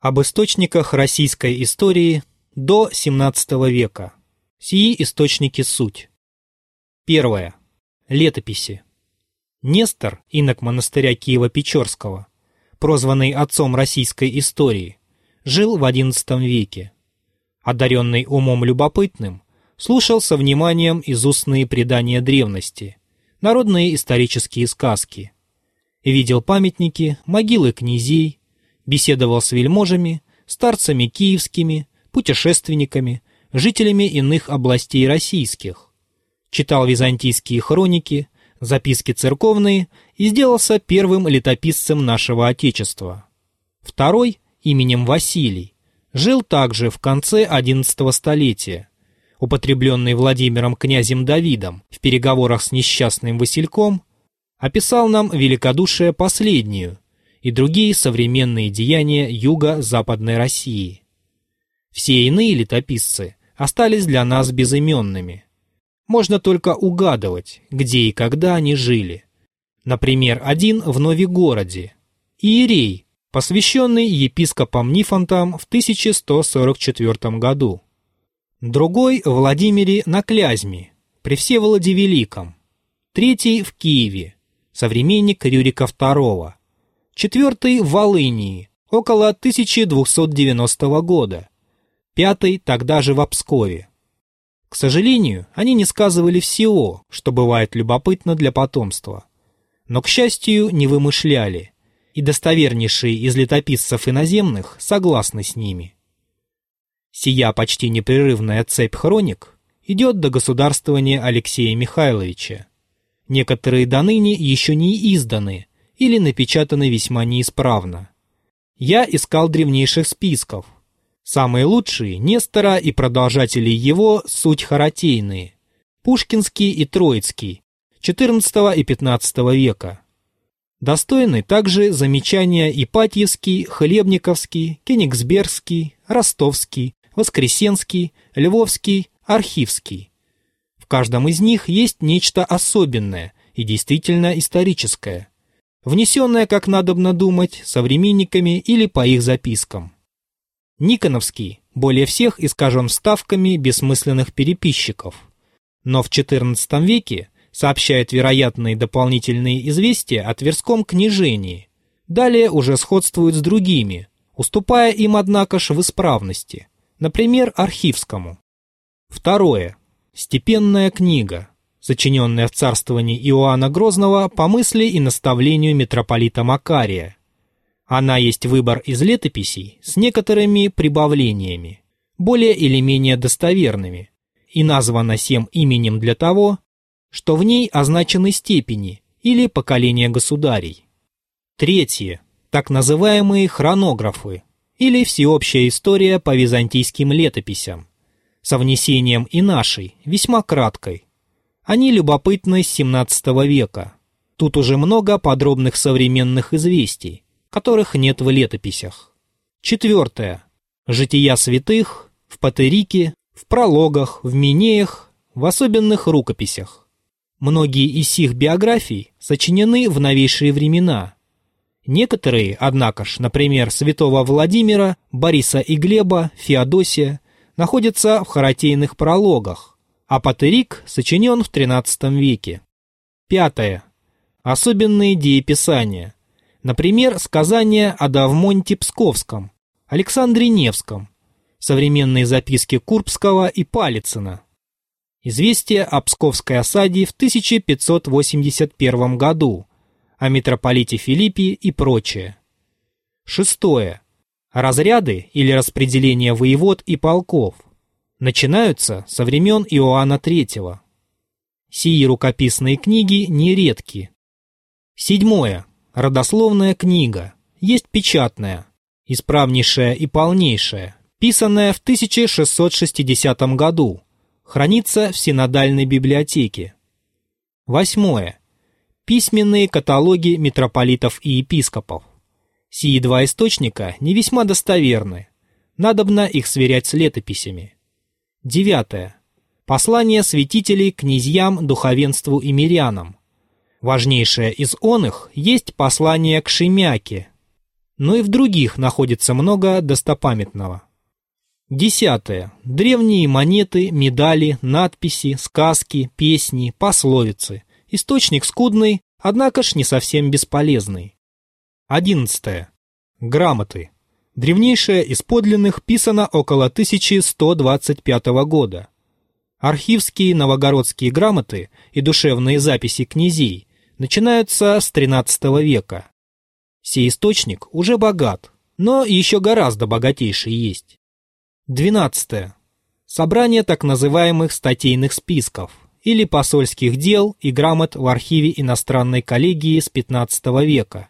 Об источниках российской истории до XVII века. Сии источники суть. Первое. Летописи. Нестор, инок монастыря Киева-Печорского, прозванный отцом российской истории, жил в XI веке. Одаренный умом любопытным, слушал со вниманием изустные предания древности, народные исторические сказки. Видел памятники, могилы князей, беседовал с вельможами, старцами киевскими, путешественниками, жителями иных областей российских. Читал византийские хроники, записки церковные и сделался первым летописцем нашего Отечества. Второй, именем Василий, жил также в конце XI столетия, употребленный Владимиром князем Давидом в переговорах с несчастным Васильком, описал нам великодушие последнюю и другие современные деяния юго-западной России. Все иные летописцы остались для нас безыменными – можно только угадывать, где и когда они жили. Например, один в Новигороде. Иерей, посвященный епископам Нифонтам в 1144 году. Другой в Владимире на Клязьме, при Всеволоде Великом. Третий в Киеве, современник Рюрика II. Четвертый Волынии, около 1290 года. Пятый тогда же в Пскове. К сожалению, они не сказывали всего, что бывает любопытно для потомства. Но, к счастью, не вымышляли, и достовернейшие из летописцев иноземных согласны с ними. Сия почти непрерывная цепь хроник идет до государствования Алексея Михайловича. Некоторые до ныне еще не изданы или напечатаны весьма неисправно. Я искал древнейших списков, Самые лучшие Нестора и продолжатели его суть харатейные. Пушкинский и Троицкий, XIV и XV века. Достойны также замечания Ипатьевский, Хлебниковский, Кенигсбергский, Ростовский, Воскресенский, Львовский, Архивский. В каждом из них есть нечто особенное и действительно историческое, внесенное, как надобно думать, современниками или по их запискам. Никоновский более всех искажен вставками бессмысленных переписчиков. Но в XIV веке сообщает вероятные дополнительные известия о Тверском княжении. Далее уже сходствуют с другими, уступая им, однако ж, в исправности. Например, Архивскому. Второе. Степенная книга, сочиненная в царствовании Иоанна Грозного по мысли и наставлению митрополита Макария, она есть выбор из летописей с некоторыми прибавлениями, более или менее достоверными, и названа всем именем для того, что в ней означены степени или поколения государей. Третье. Так называемые хронографы или всеобщая история по византийским летописям, со внесением и нашей, весьма краткой. Они любопытны с 17 века. Тут уже много подробных современных известий, которых нет в летописях. Четвертое. Жития святых в Патерике, в прологах, в Минеях, в особенных рукописях. Многие из сих биографий сочинены в новейшие времена. Некоторые, однако ж, например, святого Владимира, Бориса и Глеба, Феодосия, находятся в харатейных прологах, а Патерик сочинен в XIII веке. Пятое. Особенные дееписания – Например, сказания о Давмонте Псковском, Александре Невском, современные записки Курбского и Палицына, известие о Псковской осаде в 1581 году, о митрополите Филиппе и прочее. Шестое. Разряды или распределение воевод и полков начинаются со времен Иоанна III. Сии рукописные книги нередки. Седьмое родословная книга, есть печатная, исправнейшая и полнейшая, писанная в 1660 году, хранится в Синодальной библиотеке. Восьмое. Письменные каталоги митрополитов и епископов. Сии два источника не весьма достоверны, надобно их сверять с летописями. Девятое. Послание святителей князьям, духовенству и мирянам, Важнейшее из он их есть послание к Шемяке. но и в других находится много достопамятного. Десятое. Древние монеты, медали, надписи, сказки, песни, пословицы. Источник скудный, однако ж не совсем бесполезный. Одиннадцатое. Грамоты. Древнейшая из подлинных писана около 1125 года. Архивские новогородские грамоты и душевные записи князей начинаются с XIII века. Сей источник уже богат, но еще гораздо богатейший есть. 12. Собрание так называемых статейных списков или посольских дел и грамот в архиве иностранной коллегии с XV века,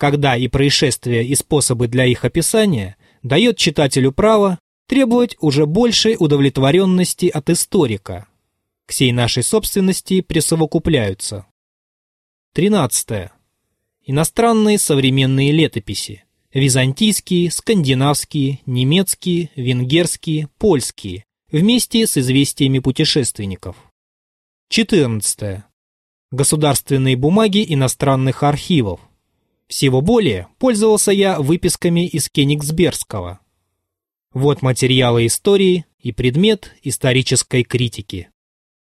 когда и происшествия, и способы для их описания дает читателю право требовать уже большей удовлетворенности от историка. К сей нашей собственности присовокупляются. 13. Иностранные современные летописи. Византийские, скандинавские, немецкие, венгерские, польские, вместе с известиями путешественников. 14. Государственные бумаги иностранных архивов. Всего более пользовался я выписками из Кенигсбергского. Вот материалы истории и предмет исторической критики.